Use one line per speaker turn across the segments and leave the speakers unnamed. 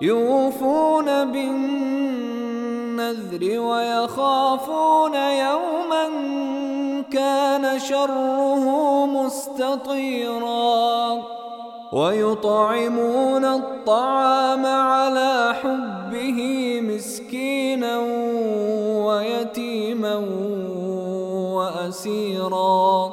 يوفون بالنذر ويخافون يوما كان شره مستطيرا ويطعمون الطعام على حبه مسكينا ويتيما وأسيرا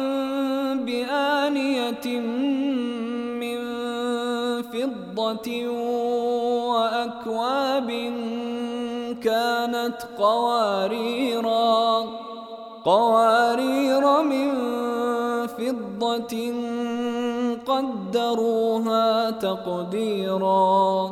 وأكواب كانت قواريرا قوارير من فضة قدروها تقديرا.